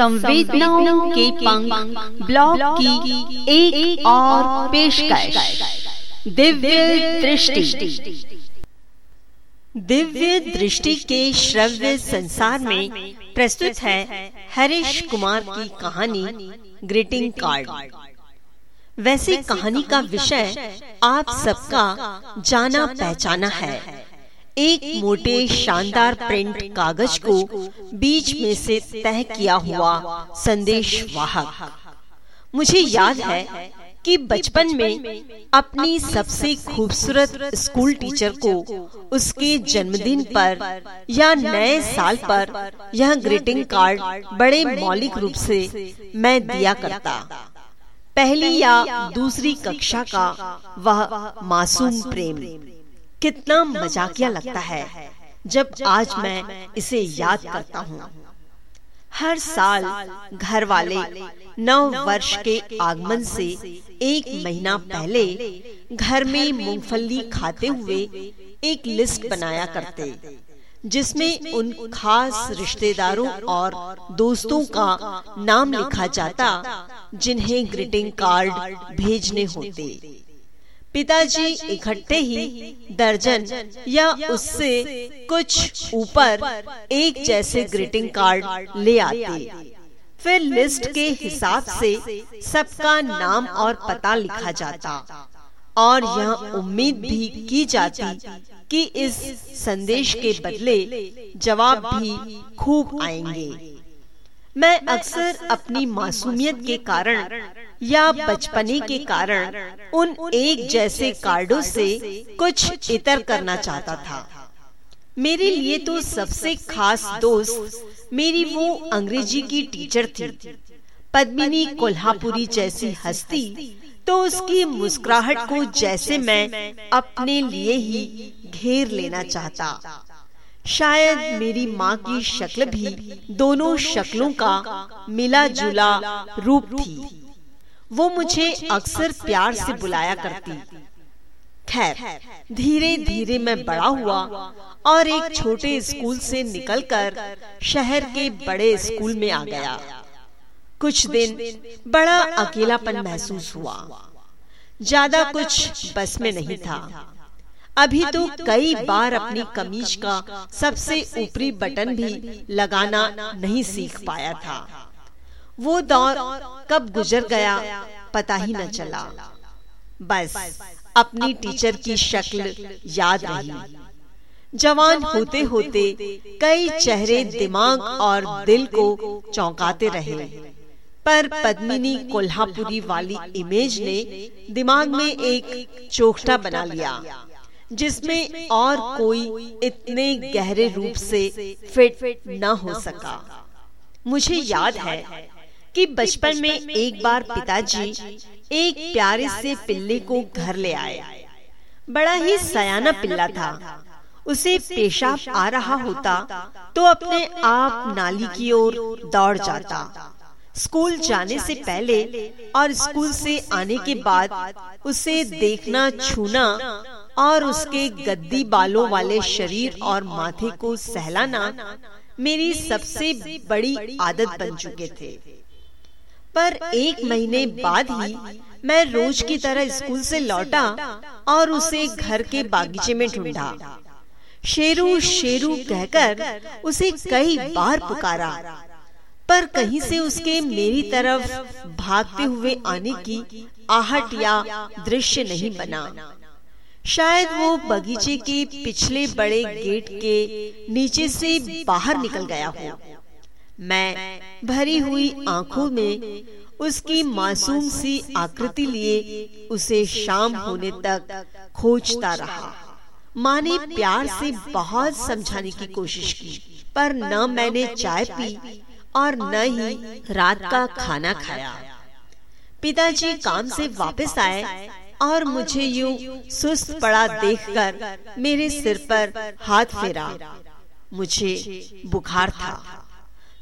संवेदनाओं के पंख ब्लॉग की एक, एक और पेशकश। दिव्य दृष्टि। दिव्य दृष्टि के श्रव्य संसार में प्रस्तुत है हरीश कुमार की कहानी ग्रीटिंग कार्ड। वैसे कहानी का विषय आप सबका जाना पहचाना है। एक मोटे शानदार प्रिंट कागज़ को बीच में से तय किया हुआ संदेश वाहक मुझे याद है कि बचपन में अपनी सबसे खूबसूरत स्कूल टीचर को उसके जन्मदिन पर या नए साल पर यह ग्रीटिंग कार्ड बड़े मौलिक रूप से मैं दिया करता। पहली या दूसरी कक्षा का वह मासूम प्रेम। कितना मजाकिया लगता है जब आज मैं इसे याद करता हूँ। हर साल घर वाले नव वर्ष के आगमन से एक महीना पहले घर में मूंगफली खाते हुए एक लिस्ट बनाया करते जिसमें उन खास रिश्तेदारों और दोस्तों का नाम लिखा जाता जिन्हें ग्रीटिंग कार्ड भेजने होते। पिताजी इकट्ठे ही दर्जन या उससे कुछ ऊपर एक जैसे ग्रीटिंग कार्ड ले आते। फिर लिस्ट के हिसाब से सबका नाम और पता लिखा जाता। और यह उम्मीद भी की जाती कि इस संदेश के बदले जवाब भी खूब आएँगे। मैं अक्सर अपनी मासूमियत के कारण या बचपने के कारण उन एक जैसे कार्डों से कुछ इतर करना चाहता था। मेरे लिए तो सबसे खास दोस्त मेरी वो अंग्रेज़ी की टीचर थी। पद्मिनी कोल्हापुरी जैसी हस्ती तो उसकी मुस्कुराहट को जैसे मैं अपने लिए ही घेर लेना चाहता। शायद मेरी माँ की शक्ल भी दोनों शक्लों का मिला जुला रूप थी। वो मुझे अक्सर प्यार से बुलाया करती। खैर धीरे धीरे मैं बड़ा हुआ और एक छोटे स्कूल से निकलकर शहर के बड़े स्कूल में आ गया। कुछ दिन बड़ा अकेलापन महसूस हुआ। ज़्यादा कुछ बस में नहीं था। अभी तो कई बार अपनी कमीज का सबसे ऊपरी बटन भी लगाना नहीं सीख पाया था। वो दौर कब गुजर गया पता ही न चला। बस अपनी टीचर की शक्ल याद रही। जवान होते होते कई चेहरे, दिमाग और दिल को चौंकाते रहे। पर पद्मिनी कोल्हापुरी वाली इमेज ने दिमाग में एक चोखटा बना लिया, जिसमें और कोई इतने गहरे रूप से फिट न हो सका। मुझे याद है कि बचपन में एक बार पिताजी एक प्यारे से पिल्ले को घर ले आए। बड़ा ही सयाना पिल्ला था। उसे पेशाब आ रहा होता तो अपने आप नाली की ओर दौड़ जाता। स्कूल जाने से पहले और स्कूल से आने के बाद उसे देखना, छूना और उसके गद्दी बालों वाले शरीर और माथे को सहलाना मेरी सबसे बड़ी आदत बन चुके थे। पर एक महीने बाद ही मैं रोज की तरह स्कूल से लौटा और उसे घर के बागीचे में ढूंढा। शेरू शेरू कहकर उसे कई बार पुकारा, पर कहीं से उसके मेरी तरफ़ भागते हुए आने की आहट या दृश्य नहीं बना। शायद वो बगीचे के पिछले बड़े गेट के नीचे से बाहर निकल गया हो। मैं भरी हुई आँखों में उसकी मासूम सी आकृति लिए उसे शाम होने तक खोजता रहा। माँ ने प्यार से बहुत समझाने की कोशिश की, पर न मैंने चाय पी और न ही रात का खाना खाया। पिताजी काम से वापस आए और मुझे यूँ सुस्त पड़ा देखकर मेरे सिर पर हाथ फेरा। मुझे बुखार था।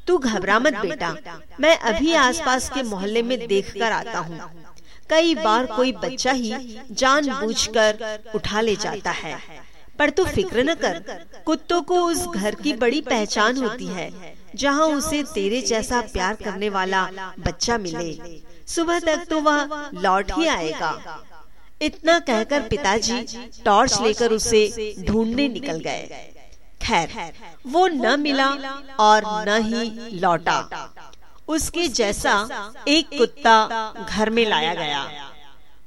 तू घबरा मत बेटा। मैं अभी आसपास के मोहल्ले में देख कर आता हूँ। कई बार कोई बच्चा ही जानबूझकर उठा ले जाता है। पर तू फ़िक्र न कर। कुत्तों को उस घर की बड़ी पहचान होती है जहाँ उसे तेरे जैसा प्यार करने वाला बच्चा मिले। सुबह तक तो वह लौट ही आएगा। इतना कहकर पिताजी टॉर्च लेकर उसे ढूँढने निकल गए। खैर वो न मिला और न ही लौटा। उसके जैसा एक कुत्ता घर में लाया गया।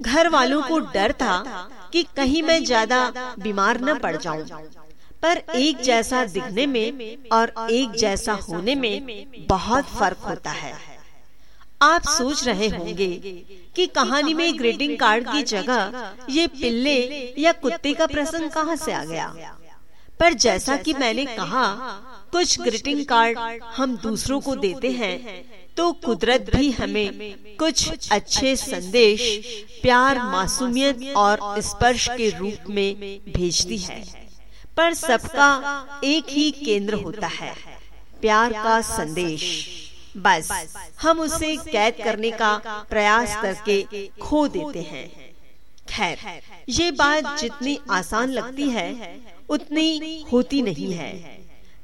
घर वालों को डर था कि कहीं मैं ज़्यादा बीमार न पड़ जाऊँ। पर एक जैसा दिखने में और एक जैसा होने में बहुत फ़र्क होता है। आप सोच रहे होंगे कि कहानी में ग्रीटिंग कार्ड की जगह ये पिल्ले या कुत्ते का प्रसंग कहाँ से आ गया? पर जैसा कि मैंने कहा कुछ ग्रीटिंग कार्ड हम दूसरों को देते हैं तो कुदरत भी हमें कुछ अच्छे संदेश प्यार मासूमियत और स्पर्श के रूप में भेजती है। पर सबका एक ही केंद्र होता है प्यार का संदेश। बस हम उसे कैद करने का प्रयास करके खो देते हैं। खैर ये बात जितनी आसान लगती है उतनी होती नहीं है।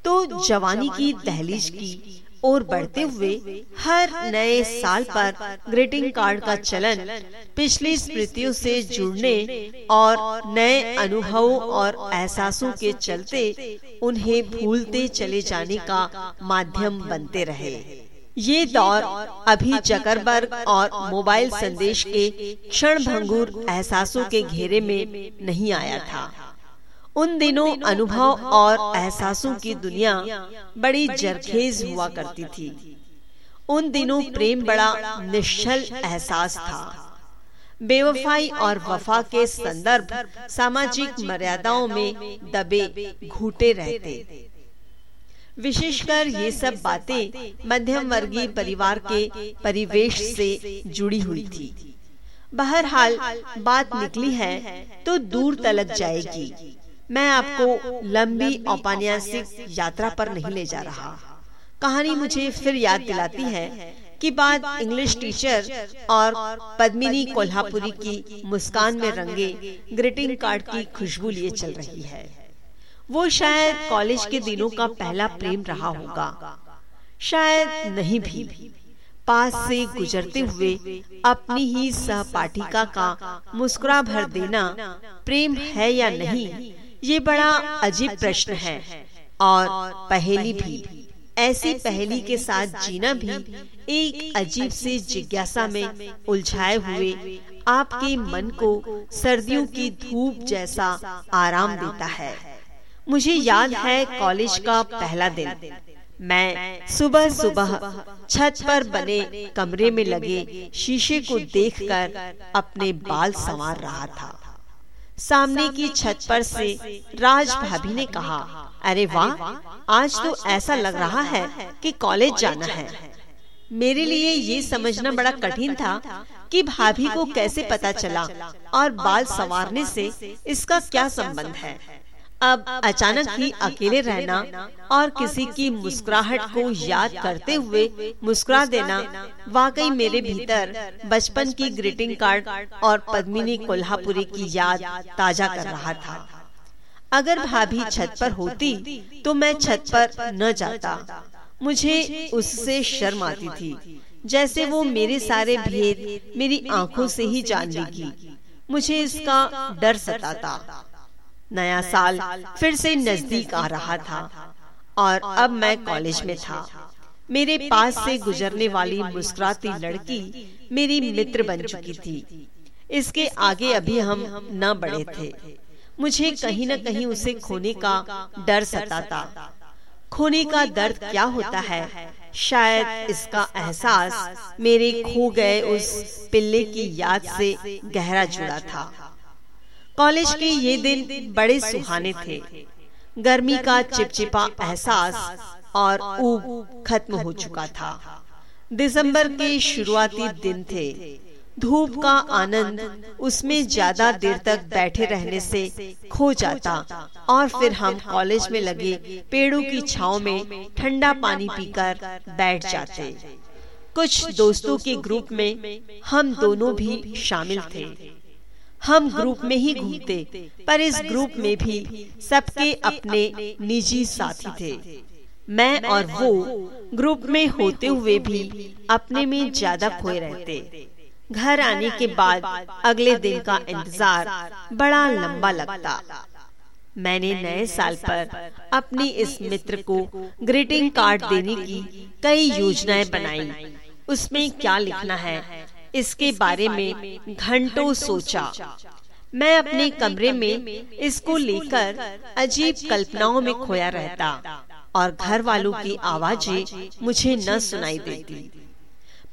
तो जवानी की दहलीज की और बढ़ते हुए हर नए साल पर ग्रीटिंग कार्ड का चलन पिछली स्मृतियों से जुड़ने और नए अनुभवों और एहसासों के चलते उन्हें भूलते चले जाने का माध्यम बनते रहे। ये दौर अभी जकरबर्ग और मोबाइल संदेश के क्षण भंगुर एहसासों के घेरे में नहीं आया था। उन दिनों अनुभव और एहसासों की दुनिया बड़ी जरखेज हुआ करती थी। उन दिनों प्रेम बड़ा निश्चल एहसास था। बेवफाई और वफा के संदर्भ सामाजिक मर्यादाओं में दबे घूटे रहते। विशेषकर ये सब बातें मध्यम वर्गीय परिवार के परिवेश से जुड़ी हुई थी। बहरहाल बात निकली है तो दूर तलक जाएगी। मैं आपको लंबी औपन्यासिक यात्रा पर नहीं ले जा रहा। कहानी मुझे फिर याद दिलाती है कि बात इंग्लिश टीचर और पद्मिनी कोल्हापुरी की मुस्कान में रंगे ग्रीटिंग कार्ड की खुशबू लिए चल रही है। वो शायद कॉलेज के दिनों का पहला प्रेम रहा होगा। शायद नहीं भी। पास से गुजरते हुए अपनी ही सहपाठिका का मुस्कुरा भर देना प्रेम है या नहीं ये बड़ा अजीब प्रश्न है। और पहेली भी। ऐसी पहेली के साथ जीना भी एक अजीब सी जिज्ञासा में उलझाए हुए आपके मन को सर्दियों की धूप जैसा आराम देता है। मुझे याद है कॉलेज का पहला दिन। मैं सुबह सुबह छत पर बने कमरे में लगे शीशे को देखकर अपने बाल संवार रहा था। सामने की छत पर से राज भाभी ने कहा अरे वाह आज तो ऐसा लग रहा है कि कॉलेज जाना है। मेरे लिए ये समझना बड़ा कठिन था कि भाभी को कैसे पता चला और बाल संवारने से इसका क्या संबंध है? अब अचानक ही अकेले रहना और किसी की मुस्कुराहट को याद करते हुए मुस्कुरा देना, वाकई मेरे भीतर बचपन की ग्रीटिंग कार्ड और पद्मिनी कोल्हापुरी की याद ताज़ा कर रहा था। अगर भाभी छत पर होती तो मैं छत पर न जाता। मुझे उससे शर्म आती थी, जैसे वो मेरे सारे भेद मेरी आँखों से ही जान लेगी। मुझे इसका डर सताता। नया साल फिर से नज़दीक आ रहा था और अब मैं कॉलेज में था। मेरे पास से गुजरने वाली मुस्कुराती लड़की मेरी मित्र बन चुकी थी। इसके आगे अभी हम न बढ़े थे। मुझे कहीं न कहीं उसे खोने का डर सताता। खोने का दर्द क्या होता है? शायद इसका एहसास मेरे खो गए उस पिल्ले की याद से गहरा जुड़ा था। कॉलेज के ये दिन बड़े सुहाने थे। गर्मी का चिपचिपा एहसास और ऊब खत्म हो चुका था। दिसंबर के शुरुआती दिन थे। धूप का आनंद उसमें ज़्यादा देर तक बैठे रहने से खो जाता। और फिर हम कॉलेज में लगे पेड़ों की छाव में ठंडा पानी पीकर बैठ जाते। कुछ दोस्तों के ग्रुप में हम दोनों भी शामिल थे। हम ग्रुप में ही घूमते, पर इस ग्रुप में भी सबके अपने निजी साथी थे। मैं और वो ग्रुप में होते हुए भी अपने में ज़्यादा खोए रहते। घर आने के बाद अगले दिन का इंतज़ार बड़ा लंबा लगता। मैंने नए साल पर अपनी इस मित्र को ग्रीटिंग कार्ड देने की कई योजनाएँ बनाई। उसमें क्या लिखना है इसके बारे में घंटों सोचा। मैं अपने कमरे में इसको लेकर अजीब कल्पनाओं में खोया रहता और घर वालों की आवाज़ें मुझे न सुनाई देती।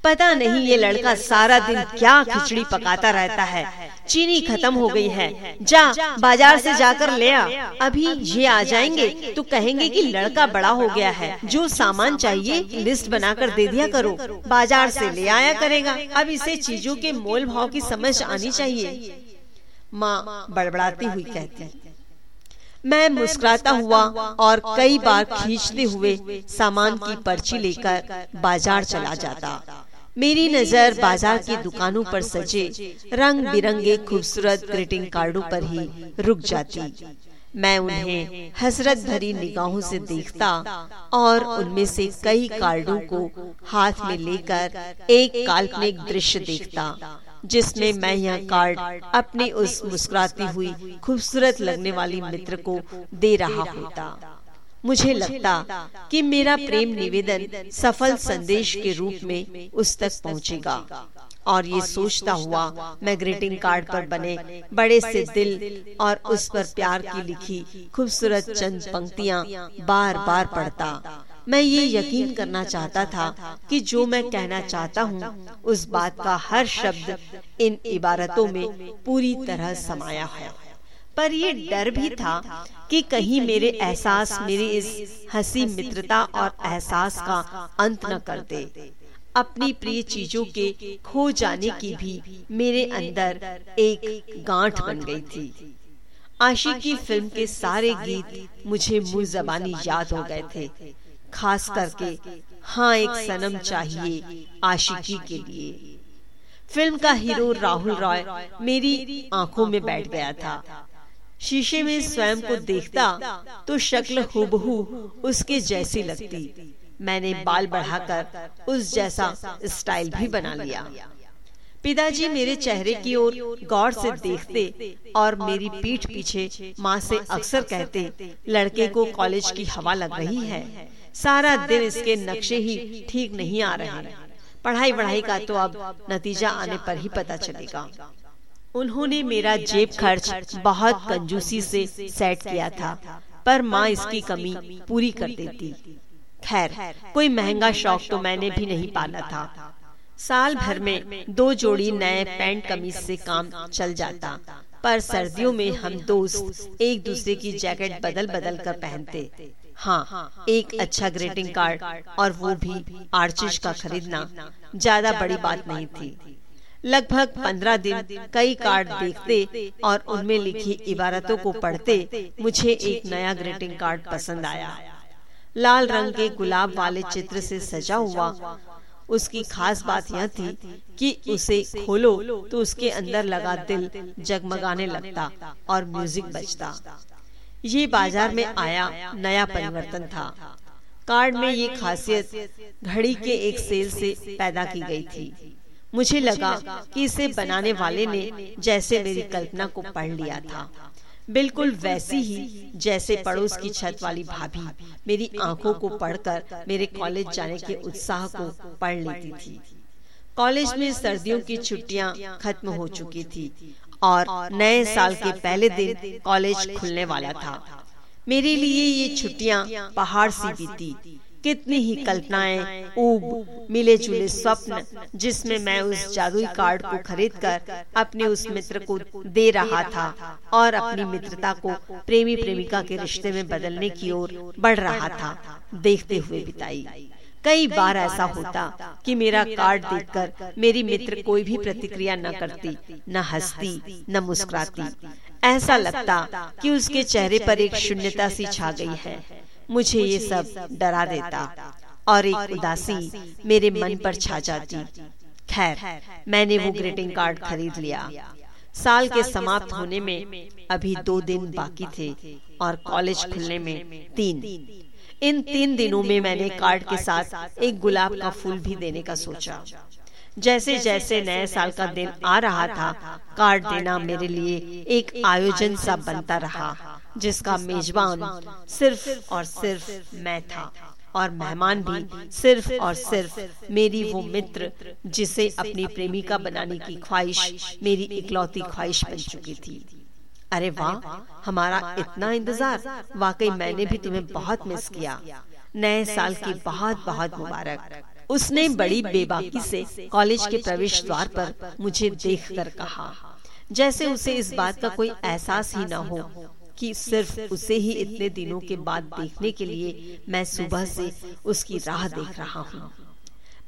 पता नहीं ये लड़का सारा दिन क्या खिचड़ी पकाता रहता है। चीनी खत्म हो गई है जा बाज़ार से जाकर ले आ। अभी ये आ जाएँगे। तो कहेंगे कि लड़का बड़ा हो गया है। जो सामान चाहिए लिस्ट बनाकर दे दिया करो। बाज़ार से ले आया करेगा। अब इसे चीज़ों के मोल भाव की समझ आनी चाहिए। माँ बड़बड़ाती हुई कहती मैं मुस्कुराता हुआ और कई बार खींचते हुए सामान की पर्ची लेकर बाज़ार चला जाता मेरी नज़र बाज़ार की दुकानों पर सजे। रंग बिरंगे खूबसूरत ग्रीटिंग कार्डों पर ही रुक जाती। मैं उन्हें हसरत भरी निगाहों से देखता और उनमें से कई कार्डों को हाथ में लेकर एक काल्पनिक दृश्य देखता जिसमें मैं यह कार्ड अपनी उस मुस्कुराती हुई खूबसूरत लगने वाली मित्र को दे रहा होता। मुझे लगता कि मेरा प्रेम निवेदन सफल संदेश के रूप में उस तक पहुंचेगा। और ये सोचता हुआ मैं ग्रीटिंग कार्ड पर बने बड़े से दिल और उस पर प्यार की लिखी खूबसूरत चंद पंक्तियाँ बार बार पढ़ता। मैं ये यकीन करना चाहता था कि जो मैं कहना चाहता हूँ उस बात का हर शब्द इन इबारतों में पूरी तरह समाया है। पर ये डर भी था कि कहीं मेरे एहसास मेरी इस हँसी मित्रता और एहसास का अंत न कर दे। अपनी प्रिय चीज़ों के खो जाने की भी मेरे अंदर एक गांठ बन गई थी। आशिकी फ़िल्म के सारे गीत मुझे मुँह जबानी याद हो गए थे। खास करके हाँ एक सनम चाहिए आशिकी के लिए। फ़िल्म का हीरो राहुल रॉय मेरी आँखों में बैठ गया था। शीशे में स्वयं को देखता तो शक्ल हुबहू उसके जैसी लगती। मैंने बाल बढ़ाकर उस जैसा स्टाइल भी बना लिया। पिताजी मेरे चेहरे की ओर गौर से देखते और मेरी पीठ पीछे माँ से अक्सर कहते लड़के को कॉलेज की हवा लग रही है। सारा दिन इसके नक्शे ही ठीक नहीं आ रहे पढ़ाई वढ़ाई का तो अब नतीजा आने पर ही पता चलेगा। उन्होंने मेरा जेब खर्च बहुत कंजूसी से सेट किया था पर माँ इसकी कमी पूरी कर देती। खैर कोई महँगा शौक तो मैंने भी नहीं पाला था। साल भर में दो जोड़ी नए पैंट कमीज से काम चल जाता। पर सर्दियों में हम दोस्त एक दूसरे की जैकेट बदल बदल कर पहनते। हाँ एक अच्छा ग्रीटिंग कार्ड और वो भी आर्चिश का खरीदना। ज़्यादा बड़ी बात नहीं थी। लगभग पंद्रह दिन कई कार्ड देखते और उनमें लिखी इबारतों को पढ़ते मुझे एक नया ग्रीटिंग कार्ड पसंद आया। लाल रंग के गुलाब वाले चित्र से सजा हुआ। उसकी खास बात यह थी कि उसे खोलो तो उसके अंदर लगा दिल जगमगाने लगता और म्यूज़िक बजता। ये बाज़ार में आया नया परिवर्तन था। कार्ड में ये खासियत घड़ी के एक सेल से पैदा की गई थी। मुझे लगा कि इसे बनाने वाले ने जैसे मेरी कल्पना को पढ़ लिया था। बिल्कुल वैसी ही जैसे पड़ोस की छत वाली भाभी मेरी आँखों को पढ़कर मेरे कॉलेज जाने के उत्साह को पढ़ लेती थी। कॉलेज में सर्दियों की छुट्टियाँ खत्म हो चुकी थी और नए साल के पहले दिन कॉलेज खुलने वाला था। मेरे लिए ये छुट्टियाँ पहाड़ सी बीती कितनी ही कल्पनाएँ ऊब मिले जुले स्वप्न जिसमें मैं उस जादुई कार्ड को खरीदकर अपने उस मित्र को दे रहा था और अपनी मित्रता को प्रेमी प्रेमिका के रिश्ते में बदलने की ओर बढ़ रहा था देखते हुए बिताई। कई बार ऐसा होता कि मेरा कार्ड देखकर मेरी मित्र कोई भी प्रतिक्रिया न करती न हंसती न मुस्कुराती। ऐसा लगता कि उसके चेहरे पर एक शून्यता सी छा गई है। मुझे ये सब डरा देता और एक उदासी मेरे मन पर छा जाती। खैर मैंने वो ग्रीटिंग कार्ड खरीद लिया। साल के समाप्त होने में अभी दो दिन बाकी थे और कॉलेज खुलने में तीन इन तीन दिनों में मैंने कार्ड के साथ एक गुलाब का फूल भी देने का सोचा। जैसे जैसे नए साल का दिन आ रहा था कार्ड देना मेरे लिए एक आयोजन सा बनता रहा। जिसका मेजबान सिर्फ़ और सिर्फ़ मैं था। और मेहमान भी सिर्फ़ और सिर्फ़ मेरी वो मित्र जिसे अपनी प्रेमिका बनाने की ख्वाहिश मेरी इकलौती ख्वाहिश बन चुकी थी। अरे वाह हमारा इतना इंतज़ार। वाकई मैंने भी तुम्हें बहुत मिस किया। नए साल की बहुत बहुत मुबारक। उसने बड़ी बेबाकी से कॉलेज के प्रवेश द्वार पर मुझे देखकर कहा। जैसे उसे इस बात का कोई एहसास ही न हो। कि सिर्फ़ उसे ही इतने दिनों के बाद देखने के लिए मैं सुबह से उसकी राह देख रहा हूँ।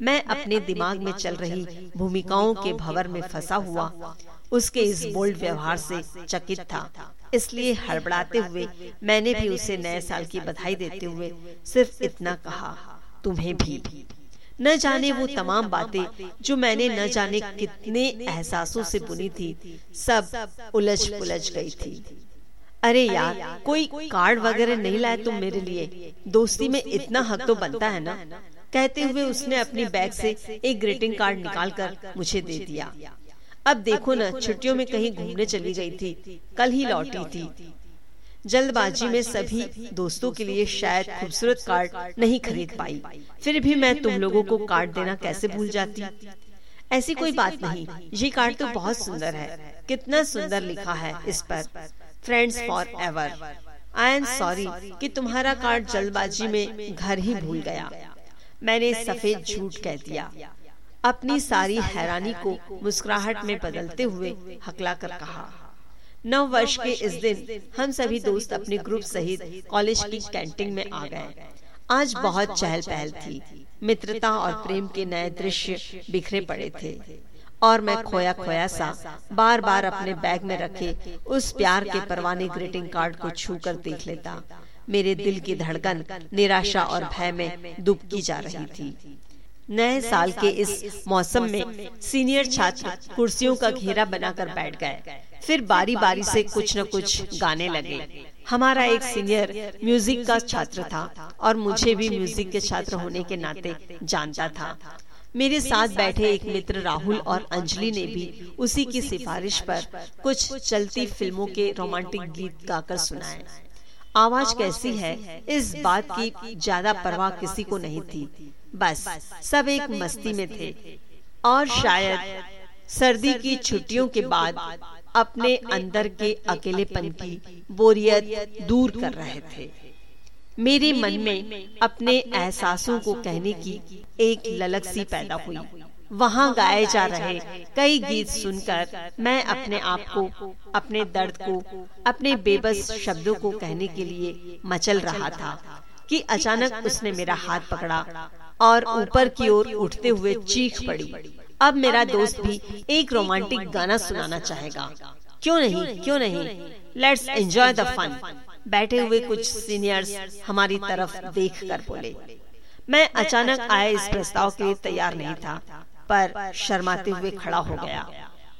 मैं अपने दिमाग में चल रही भूमिकाओं के भवर में फंसा हुआ उसके इस बोल्ड व्यवहार से चकित था। इसलिए हड़बड़ाते हुए मैंने भी उसे नए साल की बधाई देते हुए सिर्फ़ इतना कहा तुम्हें भी। न जाने वो तमाम बातें जो मैंने न जाने कितने एहसासों से बुनी थी सब उलझ पुलझ गई थी। अरे यार कोई कार्ड वगैरह नहीं लाए तुम मेरे लिए। दोस्ती में इतना हक तो बनता है ना? कहते हुए उसने अपनी बैग से एक ग्रीटिंग कार्ड निकालकर मुझे दे दिया। अब देखो ना छुट्टियों में कहीं घूमने चली गई थी। कल ही लौटी थी। जल्दबाजी में सभी दोस्तों के लिए शायद खूबसूरत कार्ड नहीं खरीद पाई। फिर भी मैं तुम लोगों को कार्ड देना कैसे भूल जाती? ऐसी कोई बात नहीं ये कार्ड तो बहुत सुंदर है कितना सुंदर लिखा है इस पर friends for ever I am sorry कि तुम्हारा कार्ड जल्दबाजी में घर ही भूल गया। मैंने सफ़ेद झूठ कह दिया। अपनी सारी हैरानी को मुस्कुराहट में बदलते हुए हकला कर कहा। नौ वर्ष के इस दिन हम सभी दोस्त अपने ग्रुप सहित कॉलेज की कैंटीन में आ गए। आज बहुत चहल पहल थी। मित्रता और प्रेम के नए दृश्य बिखरे पड़े थे। और मैं खोया खोया सा बार बार अपने बैग में रखे उस प्यार के परवाने ग्रीटिंग कार्ड को छू कर देख लेता। मेरे दिल की धड़कन निराशा और भय में दुबकी जा रही थी। नए साल के इस मौसम में सीनियर छात्र कुर्सियों का घेरा बनाकर बैठ गए। फिर बारी बारी से कुछ न कुछ गाने लगे। हमारा एक सीनियर म्यूज़िक का छात्र था और मुझे भी म्यूज़िक के छात्र होने के नाते जानता था। मेरे साथ बैठे एक मित्र राहुल और अंजलि ने भी उसी की सिफारिश पर कुछ चलती फ़िल्मों के रोमांटिक गीत गाकर सुनाए। आवाज़ कैसी है? इस बात की ज़्यादा परवाह किसी को नहीं थी। बस सब एक मस्ती में थे। और शायद सर्दी की छुट्टियों के बाद अपने अंदर के अकेलेपन की बोरियत दूर कर रहे थे। मेरे मन में अपने एहसासों को कहने की एक ललक सी पैदा हुई। वहाँ गाए जा रहे कई गीत सुनकर मैं अपने आप को अपने दर्द को अपने बेबस शब्दों को कहने के लिए मचल रहा था कि अचानक उसने मेरा हाथ पकड़ा और ऊपर की ओर उठते हुए चीख पड़ी। अब मेरा दोस्त भी एक रोमांटिक गाना सुनाना चाहेगा। क्यों नहीं? क्यों नहीं? लेट्स एंजॉय द फन बैठे हुए कुछ सीनियर्स हमारी तरफ़ देख कर बोले मैं अचानक आए इस प्रस्ताव के लिए तैयार नहीं था पर शर्माते हुए खड़ा हो गया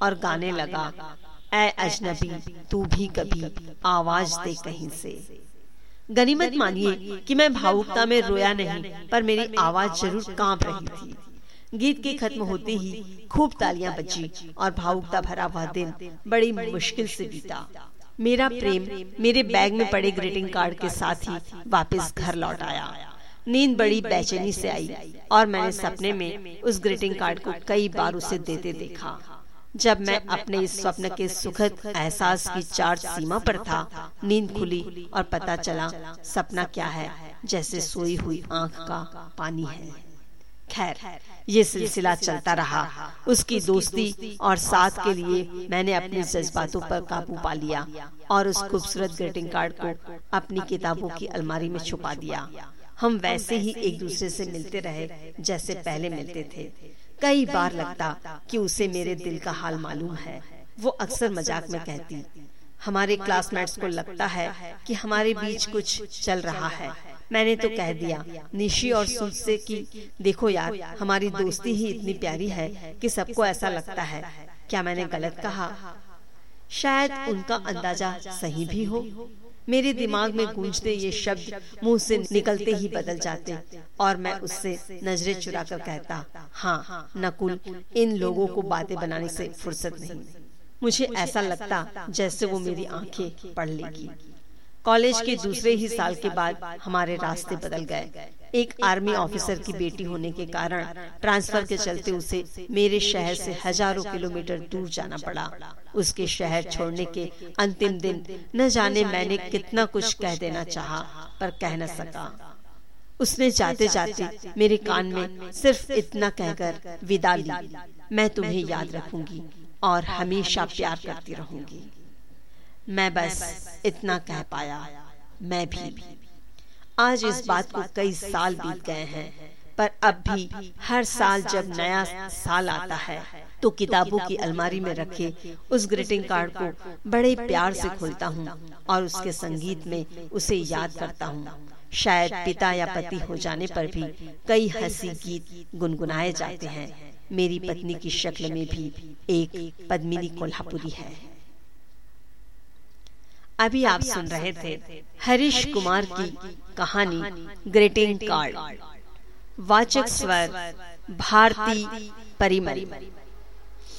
और गाने लगा ए अजनबी तू भी कभी आवाज़ दे कहीं से। गनीमत मानिए कि मैं भावुकता में रोया नहीं पर मेरी आवाज़ ज़रूर काँप रही थी। गीत के खत्म होते ही खूब तालियाँ बची और भावुकता भरा वह दिन बड़ी मुश्किल से बीता। मेरा प्रेम मेरे बैग में पड़े ग्रीटिंग कार्ड के साथ ही वापस घर लौट आया। नींद बड़ी बेचैनी से आई और मैंने सपने में उस ग्रीटिंग कार्ड को कई बार उसे देते देखा। जब मैं अपने इस स्वप्न के सुखद एहसास की चार सीमा पर था। नींद खुली और पता चला सपना क्या है। जैसे सोई हुई आँख का पानी है। खैर ये सिलसिला चलता रहा। उसकी दोस्ती और साथ के लिए मैंने अपने जज्बातों पर काबू पा लिया और उस खूबसूरत ग्रीटिंग कार्ड को अपनी किताबों की अलमारी में छुपा दिया। हम वैसे ही एक दूसरे से मिलते रहे जैसे पहले मिलते थे। कई बार लगता कि उसे मेरे दिल का हाल मालूम है। वो अक्सर मज़ाक में कहती हमारे क्लासमेट्स को लगता है कि हमारे बीच कुछ चल रहा है मैंने तो कह दिया निशी और सुध से कि देखो यार हमारी दोस्ती ही इतनी प्यारी है कि सबको ऐसा लगता है। क्या मैंने गलत कहा? शायद उनका अंदाज़ा सही भी हो। मेरे दिमाग में गूंजते ये शब्द मुँह से निकलते ही बदल जाते और मैं उससे नज़रें चुरा कर कहता हाँ नकुल इन लोगों को बातें बनाने से फुर्सत नहीं मुझे ऐसा लगता जैसे वो मेरी आँखें पढ़ लेगी। कॉलेज के दूसरे ही साल के बाद हमारे रास्ते बदल गए। एक आर्मी ऑफिसर की बेटी होने के कारण ट्रांसफ़र के चलते उसे मेरे शहर से हज़ारों किलोमीटर दूर जाना पड़ा। उसके शहर छोड़ने के अंतिम दिन न जाने मैंने कितना कुछ कह देना चाहा पर कह न सका। उसने जाते जाते मेरे कान में सिर्फ़ इतना कहकर विदा ली। मैं तुम्हें याद रखूँगी और हमेशा प्यार करती रहूँगी। मैं बस इतना कह पाया। मैं भी। आज इस बात को कई साल बीत गए हैं, पर अब भी हर साल जब नया साल आता है तो किताबों की अलमारी में रखे उस ग्रीटिंग कार्ड को बड़े प्यार से खोलता हूँ और उसके संगीत में उसे याद करता हूँ। शायद पिता या पति हो जाने पर भी कई हँसी गीत गुनगुनाए जाते हैं। मेरी पत्नी की शक्ल में भी एक पद्मिनी कोल्हापुरी है। अभी आप सुन रहे थे हरीश कुमार की कहानी ग्रीटिंग कार्ड। वाचक स्वर भारती परिमरी